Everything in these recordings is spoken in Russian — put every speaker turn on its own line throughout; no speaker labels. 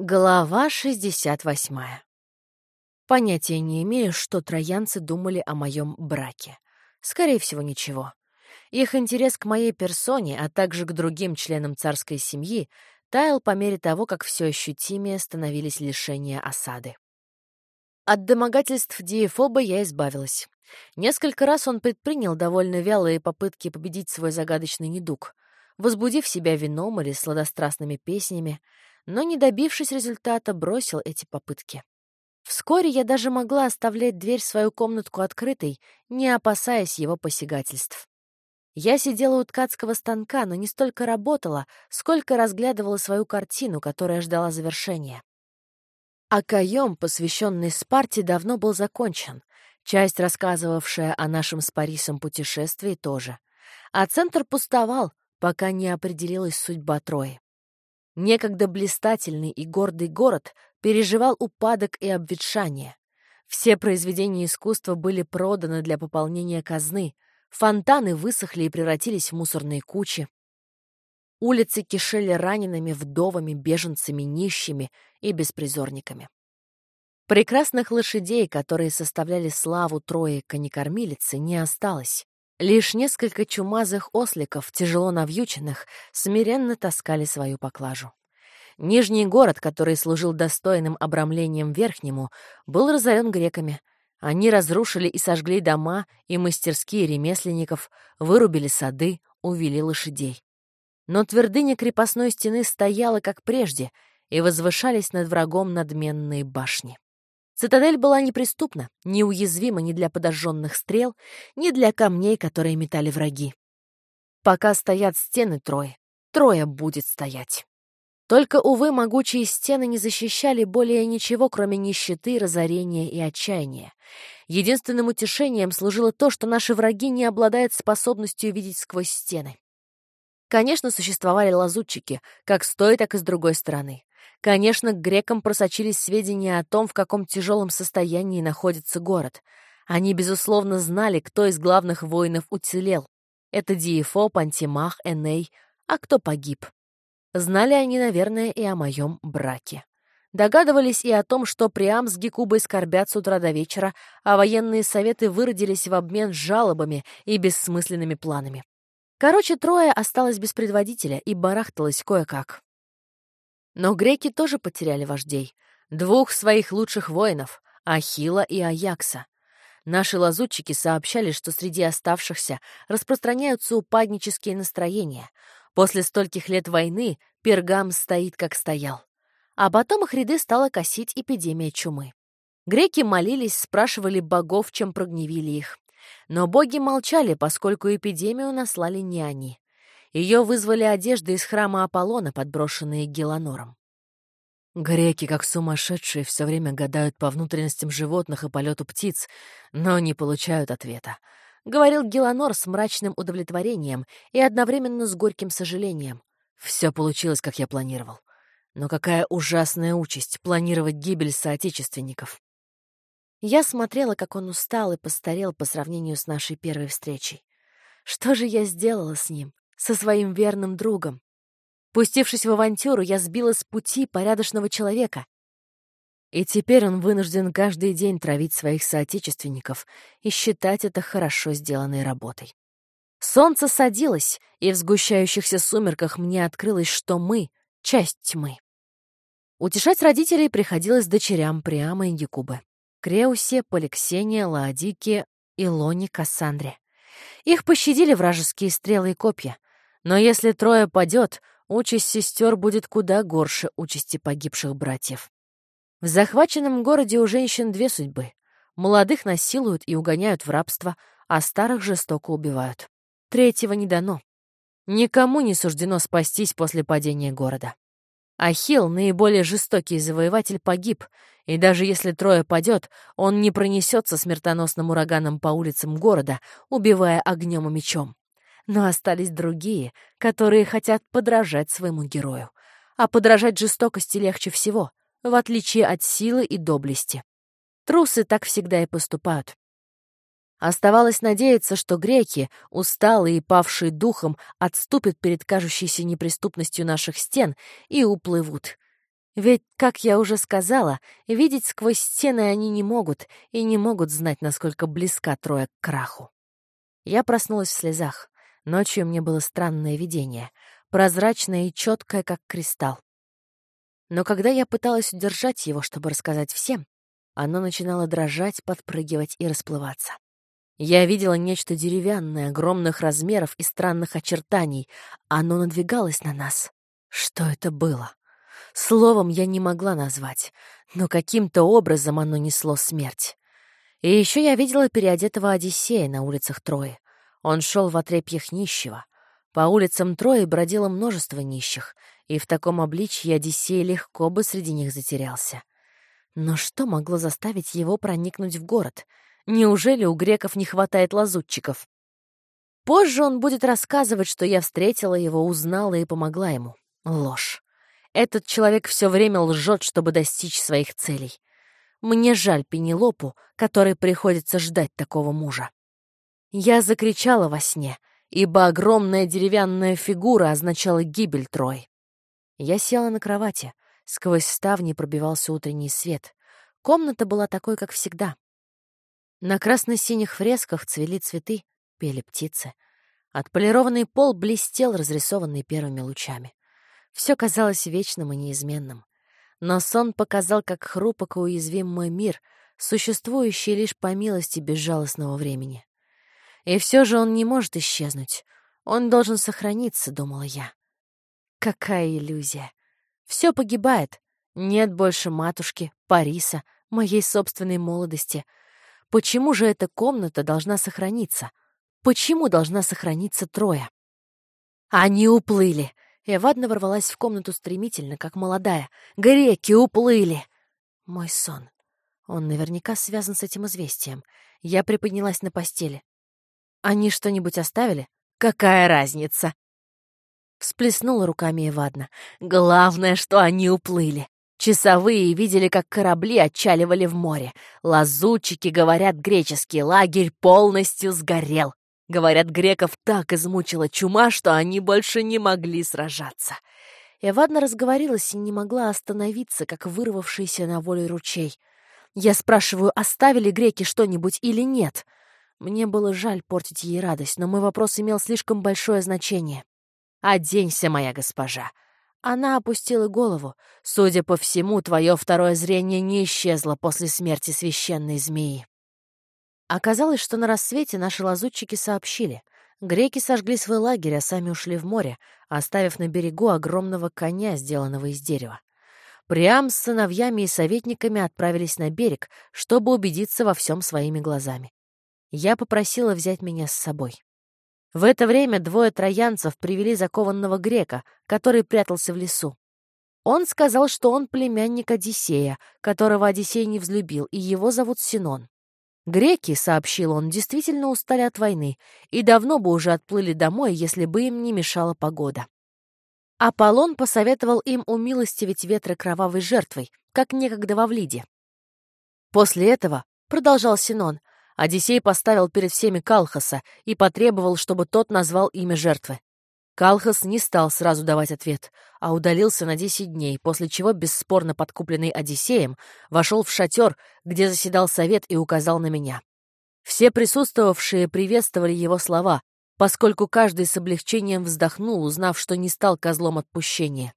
Глава 68. Понятия не имею, что троянцы думали о моем браке. Скорее всего, ничего. Их интерес к моей персоне, а также к другим членам царской семьи, таял по мере того, как все ощутимее становились лишения осады. От домогательств Диефоба я избавилась. Несколько раз он предпринял довольно вялые попытки победить свой загадочный недуг, возбудив себя вином или сладострастными песнями, но, не добившись результата, бросил эти попытки. Вскоре я даже могла оставлять дверь в свою комнатку открытой, не опасаясь его посягательств. Я сидела у ткацкого станка, но не столько работала, сколько разглядывала свою картину, которая ждала завершения. А каем, посвященный Спарте, давно был закончен. Часть, рассказывавшая о нашем с Парисом путешествии, тоже. А центр пустовал, пока не определилась судьба Трои. Некогда блистательный и гордый город переживал упадок и обветшание. Все произведения искусства были проданы для пополнения казны, фонтаны высохли и превратились в мусорные кучи. Улицы кишели ранеными, вдовами, беженцами, нищими и беспризорниками. Прекрасных лошадей, которые составляли славу Трои конекормилицы, не осталось. Лишь несколько чумазых осликов, тяжело навьюченных, смиренно таскали свою поклажу. Нижний город, который служил достойным обрамлением верхнему, был разорен греками. Они разрушили и сожгли дома и мастерские ремесленников, вырубили сады, увели лошадей. Но твердыня крепостной стены стояла, как прежде, и возвышались над врагом надменные башни. Цитадель была неприступна, неуязвима ни для подожженных стрел, ни для камней, которые метали враги. Пока стоят стены трое, трое будет стоять. Только, увы, могучие стены не защищали более ничего, кроме нищеты, разорения и отчаяния. Единственным утешением служило то, что наши враги не обладают способностью видеть сквозь стены. Конечно, существовали лазутчики, как с той, так и с другой стороны. Конечно, к грекам просочились сведения о том, в каком тяжелом состоянии находится город. Они, безусловно, знали, кто из главных воинов уцелел. Это Диефо, Пантимах, Эней, а кто погиб. Знали они, наверное, и о моем браке. Догадывались и о том, что Приам с Гекубой скорбят с утра до вечера, а военные советы выродились в обмен жалобами и бессмысленными планами. Короче, трое осталось без предводителя и барахталось кое-как. Но греки тоже потеряли вождей. Двух своих лучших воинов — Ахила и Аякса. Наши лазутчики сообщали, что среди оставшихся распространяются упаднические настроения. После стольких лет войны Пергам стоит, как стоял. А потом их ряды стала косить эпидемия чумы. Греки молились, спрашивали богов, чем прогневили их. Но боги молчали, поскольку эпидемию наслали не они. Ее вызвали одежды из храма Аполлона, подброшенные Геланором. Греки, как сумасшедшие, все время гадают по внутренностям животных и полету птиц, но не получают ответа. Говорил Геланор с мрачным удовлетворением и одновременно с горьким сожалением. Все получилось, как я планировал. Но какая ужасная участь — планировать гибель соотечественников. Я смотрела, как он устал и постарел по сравнению с нашей первой встречей. Что же я сделала с ним? Со своим верным другом. Пустившись в авантюру, я сбила с пути порядочного человека. И теперь он вынужден каждый день травить своих соотечественников и считать это хорошо сделанной работой. Солнце садилось, и в сгущающихся сумерках мне открылось, что мы — часть тьмы. Утешать родителей приходилось дочерям Приама и Якубы. Креусе, Поликсене, Лаодике, Илоне, Кассандре. Их пощадили вражеские стрелы и копья — но если трое падет, участь сестер будет куда горше участи погибших братьев. В захваченном городе у женщин две судьбы. Молодых насилуют и угоняют в рабство, а старых жестоко убивают. Третьего не дано. Никому не суждено спастись после падения города. Ахилл, наиболее жестокий завоеватель, погиб, и даже если трое падет, он не пронесется смертоносным ураганом по улицам города, убивая огнем и мечом. Но остались другие, которые хотят подражать своему герою. А подражать жестокости легче всего, в отличие от силы и доблести. Трусы так всегда и поступают. Оставалось надеяться, что греки, усталые и павшие духом, отступят перед кажущейся неприступностью наших стен и уплывут. Ведь, как я уже сказала, видеть сквозь стены они не могут и не могут знать, насколько близка Троя к краху. Я проснулась в слезах. Ночью мне было странное видение, прозрачное и четкое, как кристалл. Но когда я пыталась удержать его, чтобы рассказать всем, оно начинало дрожать, подпрыгивать и расплываться. Я видела нечто деревянное, огромных размеров и странных очертаний. Оно надвигалось на нас. Что это было? Словом я не могла назвать, но каким-то образом оно несло смерть. И еще я видела переодетого Одиссея на улицах Трои. Он шел в отрепьях нищего. По улицам Трои бродило множество нищих, и в таком обличье Одиссей легко бы среди них затерялся. Но что могло заставить его проникнуть в город? Неужели у греков не хватает лазутчиков? Позже он будет рассказывать, что я встретила его, узнала и помогла ему. Ложь. Этот человек все время лжет, чтобы достичь своих целей. Мне жаль Пенелопу, которой приходится ждать такого мужа. Я закричала во сне, ибо огромная деревянная фигура означала гибель Трой. Я села на кровати. Сквозь ставни пробивался утренний свет. Комната была такой, как всегда. На красно-синих фресках цвели цветы, пели птицы. Отполированный пол блестел, разрисованный первыми лучами. Все казалось вечным и неизменным. Но сон показал, как хрупок и уязвим мой мир, существующий лишь по милости безжалостного времени. И все же он не может исчезнуть. Он должен сохраниться, думала я. Какая иллюзия! Все погибает. Нет больше матушки, Париса, моей собственной молодости. Почему же эта комната должна сохраниться? Почему должна сохраниться Троя? Они уплыли. Эвадна ворвалась в комнату стремительно, как молодая. «Греки уплыли!» Мой сон. Он наверняка связан с этим известием. Я приподнялась на постели. «Они что-нибудь оставили?» «Какая разница?» Всплеснула руками Эвадна. «Главное, что они уплыли. Часовые видели, как корабли отчаливали в море. Лазутчики говорят греческий лагерь полностью сгорел. Говорят, греков так измучила чума, что они больше не могли сражаться. Эвадна разговорилась и не могла остановиться, как вырвавшийся на волю ручей. Я спрашиваю, оставили греки что-нибудь или нет? Мне было жаль портить ей радость, но мой вопрос имел слишком большое значение. «Оденься, моя госпожа!» Она опустила голову. «Судя по всему, твое второе зрение не исчезло после смерти священной змеи». Оказалось, что на рассвете наши лазутчики сообщили. Греки сожгли свой лагерь, а сами ушли в море, оставив на берегу огромного коня, сделанного из дерева. Приам с сыновьями и советниками отправились на берег, чтобы убедиться во всем своими глазами. Я попросила взять меня с собой. В это время двое троянцев привели закованного грека, который прятался в лесу. Он сказал, что он племянник Одиссея, которого Одиссей не взлюбил, и его зовут Синон. Греки, сообщил он, действительно устали от войны и давно бы уже отплыли домой, если бы им не мешала погода. Аполлон посоветовал им умилостивить ветры кровавой жертвой, как некогда во Влиде. После этого, продолжал Синон, Одиссей поставил перед всеми Калхаса и потребовал, чтобы тот назвал имя жертвы. Калхас не стал сразу давать ответ, а удалился на десять дней, после чего, бесспорно подкупленный Одиссеем, вошел в шатер, где заседал совет и указал на меня. Все присутствовавшие приветствовали его слова, поскольку каждый с облегчением вздохнул, узнав, что не стал козлом отпущения.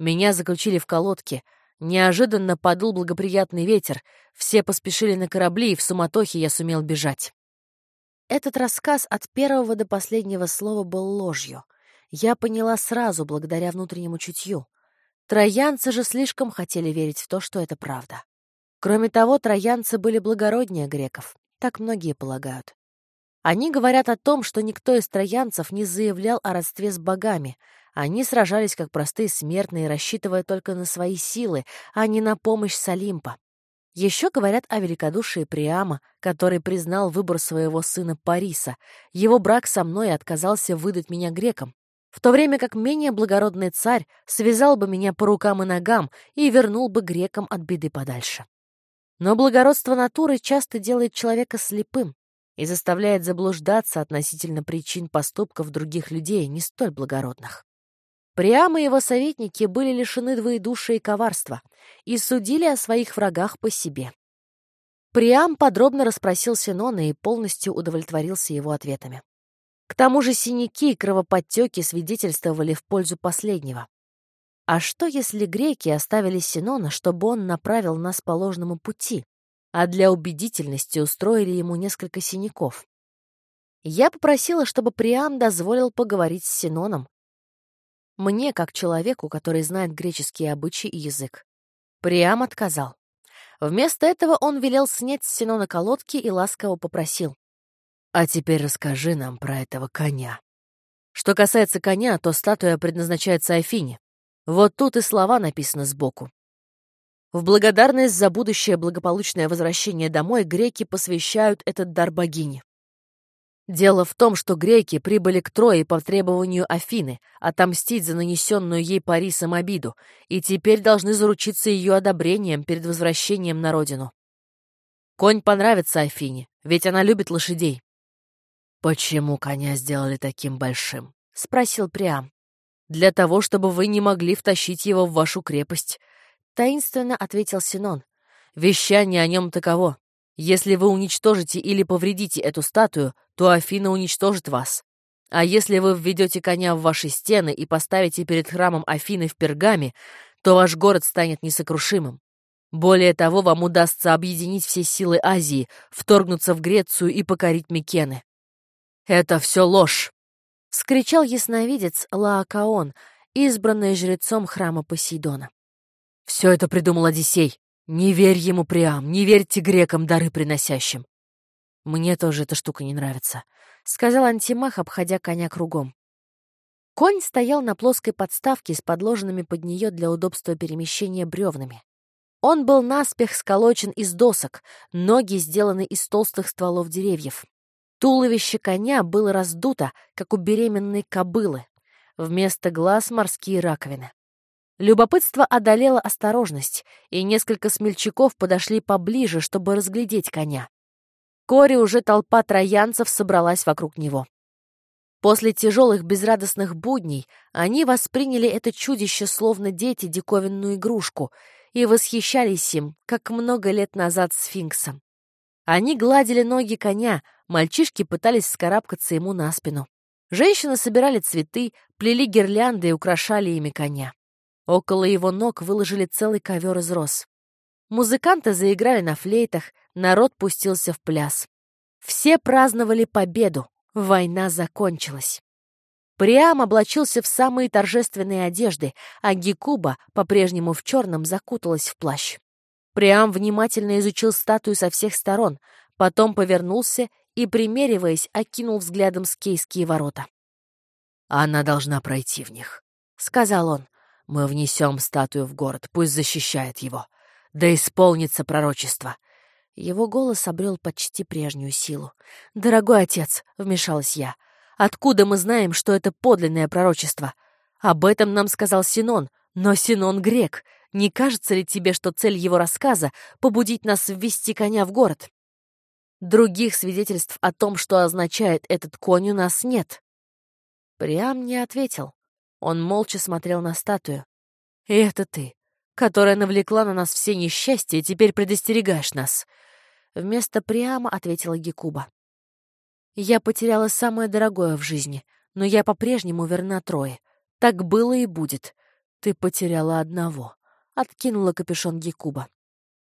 Меня заключили в колодке. Неожиданно подул благоприятный ветер. Все поспешили на корабли, и в суматохе я сумел бежать. Этот рассказ от первого до последнего слова был ложью — я поняла сразу, благодаря внутреннему чутью. Троянцы же слишком хотели верить в то, что это правда. Кроме того, троянцы были благороднее греков, так многие полагают. Они говорят о том, что никто из троянцев не заявлял о родстве с богами. Они сражались как простые смертные, рассчитывая только на свои силы, а не на помощь с Олимпа. Еще говорят о великодушии Приама, который признал выбор своего сына Париса. Его брак со мной отказался выдать меня грекам в то время как менее благородный царь связал бы меня по рукам и ногам и вернул бы грекам от беды подальше. Но благородство натуры часто делает человека слепым и заставляет заблуждаться относительно причин поступков других людей, не столь благородных. Приам и его советники были лишены двоедушия и коварства и судили о своих врагах по себе. Приам подробно расспросил Синона и полностью удовлетворился его ответами. К тому же синяки и кровоподтеки свидетельствовали в пользу последнего. А что, если греки оставили Синона, чтобы он направил нас по ложному пути, а для убедительности устроили ему несколько синяков? Я попросила, чтобы Приам дозволил поговорить с Синоном. Мне, как человеку, который знает греческие обычаи и язык. Приам отказал. Вместо этого он велел снять с Синона колодки и ласково попросил. «А теперь расскажи нам про этого коня». Что касается коня, то статуя предназначается Афине. Вот тут и слова написаны сбоку. В благодарность за будущее благополучное возвращение домой греки посвящают этот дар богине. Дело в том, что греки прибыли к Трое по требованию Афины отомстить за нанесенную ей Парисом обиду, и теперь должны заручиться ее одобрением перед возвращением на родину. Конь понравится Афине, ведь она любит лошадей. «Почему коня сделали таким большим?» — спросил Приам. «Для того, чтобы вы не могли втащить его в вашу крепость», — таинственно ответил Синон. «Вещание о нем таково. Если вы уничтожите или повредите эту статую, то Афина уничтожит вас. А если вы введете коня в ваши стены и поставите перед храмом Афины в Пергаме, то ваш город станет несокрушимым. Более того, вам удастся объединить все силы Азии, вторгнуться в Грецию и покорить Микены. «Это все ложь!» — скричал ясновидец Лаокаон, избранный жрецом храма Посейдона. «Все это придумал Одиссей. Не верь ему, Приам, не верьте грекам, дары приносящим. Мне тоже эта штука не нравится, — сказал Антимах, обходя коня кругом. Конь стоял на плоской подставке с подложенными под нее для удобства перемещения бревнами. Он был наспех сколочен из досок, ноги сделаны из толстых стволов деревьев. Туловище коня было раздуто, как у беременной кобылы. Вместо глаз морские раковины. Любопытство одолело осторожность, и несколько смельчаков подошли поближе, чтобы разглядеть коня. Вскоре уже толпа троянцев собралась вокруг него. После тяжелых безрадостных будней они восприняли это чудище словно дети диковинную игрушку и восхищались им, как много лет назад сфинксом. Они гладили ноги коня, мальчишки пытались вскарабкаться ему на спину. Женщины собирали цветы, плели гирлянды и украшали ими коня. Около его ног выложили целый ковер из роз. Музыканты заиграли на флейтах, народ пустился в пляс. Все праздновали победу, война закончилась. Приам облачился в самые торжественные одежды, а Гекуба, по-прежнему в черном, закуталась в плащ. Приам внимательно изучил статую со всех сторон, потом повернулся и, примериваясь, окинул взглядом скейские ворота. «Она должна пройти в них», — сказал он. Мы внесем статую в город, пусть защищает его. Да исполнится пророчество. Его голос обрел почти прежнюю силу. «Дорогой отец», — вмешалась я, — «откуда мы знаем, что это подлинное пророчество? Об этом нам сказал Синон, но Синон грек. Не кажется ли тебе, что цель его рассказа — побудить нас ввести коня в город?» Других свидетельств о том, что означает этот конь, у нас нет. Прям не ответил. Он молча смотрел на статую. «И это ты, которая навлекла на нас все несчастья и теперь предостерегаешь нас!» Вместо Приама ответила Гекуба. «Я потеряла самое дорогое в жизни, но я по-прежнему верна Трое. Так было и будет. Ты потеряла одного», — откинула капюшон Гекуба.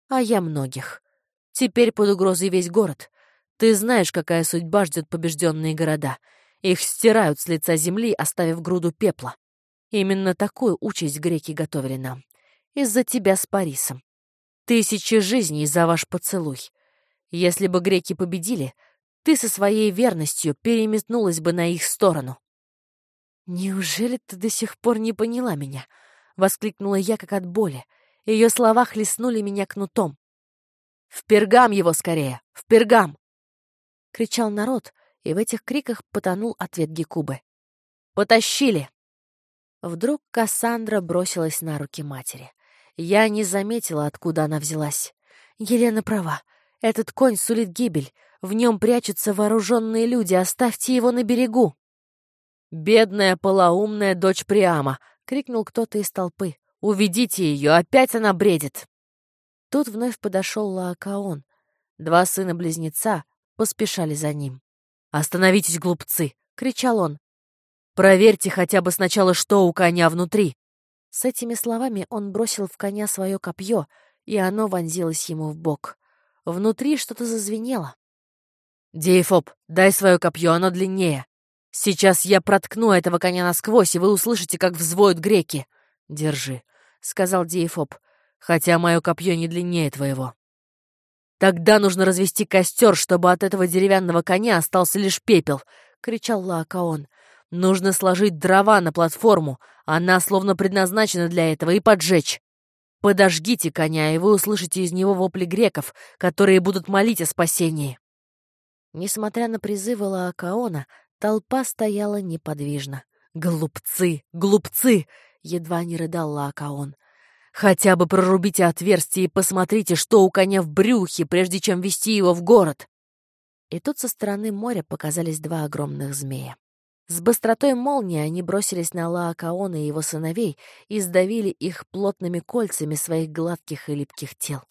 «А я многих. Теперь под угрозой весь город. Ты знаешь, какая судьба ждет побежденные города. Их стирают с лица земли, оставив груду пепла. Именно такую участь греки готовили нам. Из-за тебя с Парисом. Тысячи жизней за ваш поцелуй. Если бы греки победили, ты со своей верностью переметнулась бы на их сторону. «Неужели ты до сих пор не поняла меня?» — воскликнула я, как от боли. Ее слова хлестнули меня кнутом. «В пергам его скорее! В пергам!» — кричал народ, и в этих криках потонул ответ Гекубы. «Потащили!» Вдруг Кассандра бросилась на руки матери. Я не заметила, откуда она взялась. Елена права. Этот конь сулит гибель. В нем прячутся вооруженные люди. Оставьте его на берегу. «Бедная полоумная дочь Приама!» — крикнул кто-то из толпы. «Уведите ее! Опять она бредит!» Тут вновь подошел Лаокаон. Два сына-близнеца поспешали за ним. «Остановитесь, глупцы!» — кричал он. «Проверьте хотя бы сначала, что у коня внутри!» С этими словами он бросил в коня свое копье, и оно вонзилось ему в бок. Внутри что-то зазвенело. «Дейфоп, дай свое копье, оно длиннее. Сейчас я проткну этого коня насквозь, и вы услышите, как взвоют греки. Держи», — сказал Дейфоп, — «хотя мое копье не длиннее твоего». «Тогда нужно развести костер, чтобы от этого деревянного коня остался лишь пепел», — кричал Лаокаон. «Нужно сложить дрова на платформу, она словно предназначена для этого, и поджечь. Подожгите коня, и вы услышите из него вопли греков, которые будут молить о спасении». Несмотря на призывы Лаокаона, толпа стояла неподвижно. «Глупцы! Глупцы!» — едва не рыдал Лаокаон. Хотя бы прорубите отверстие и посмотрите, что у коня в брюхе, прежде чем вести его в город. И тут со стороны моря показались два огромных змея. С быстротой молнии они бросились на Лаокаона и его сыновей и сдавили их плотными кольцами своих гладких и липких тел.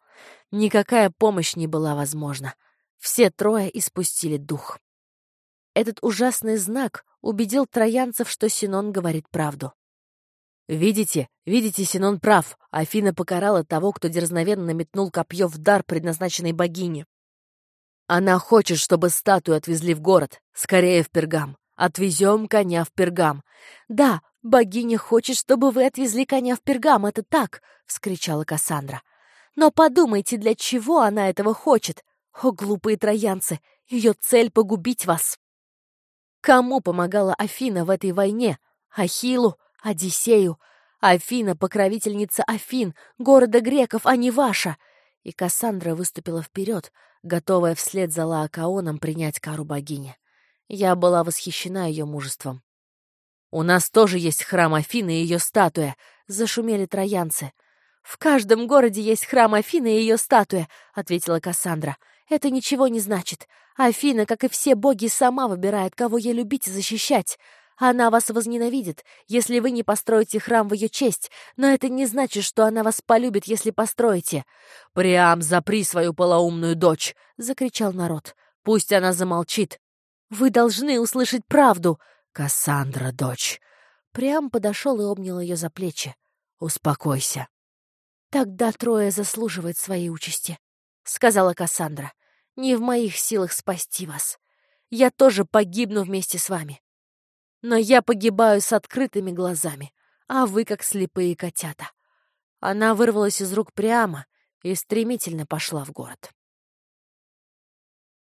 Никакая помощь не была возможна. Все трое испустили дух. Этот ужасный знак убедил троянцев, что Синон говорит правду. «Видите, видите, Синон прав. Афина покарала того, кто дерзновенно метнул копье в дар, предназначенной богине. Она хочет, чтобы статую отвезли в город, скорее в Пергам. Отвезем коня в Пергам. Да, богиня хочет, чтобы вы отвезли коня в Пергам, это так!» — вскричала Кассандра. «Но подумайте, для чего она этого хочет? О, глупые троянцы! Ее цель — погубить вас!» Кому помогала Афина в этой войне? Ахиллу? Одиссею, Афина — покровительница Афин, города греков, а не ваша!» И Кассандра выступила вперед, готовая вслед за Лаокаоном принять кару богини. Я была восхищена ее мужеством. «У нас тоже есть храм Афины и ее статуя», — зашумели троянцы. «В каждом городе есть храм Афины и ее статуя», — ответила Кассандра. «Это ничего не значит. Афина, как и все боги, сама выбирает, кого ей любить и защищать. Она вас возненавидит, если вы не построите храм в ее честь, но это не значит, что она вас полюбит, если построите. «Прям запри свою полоумную дочь!» — закричал народ. «Пусть она замолчит. Вы должны услышать правду!» «Кассандра, дочь!» Прям подошел и обнял ее за плечи. «Успокойся!» «Тогда трое заслуживает своей участи», — сказала Кассандра. «Не в моих силах спасти вас. Я тоже погибну вместе с вами. Но я погибаю с открытыми глазами, а вы как слепые котята. Она вырвалась из рук прямо и стремительно пошла в город.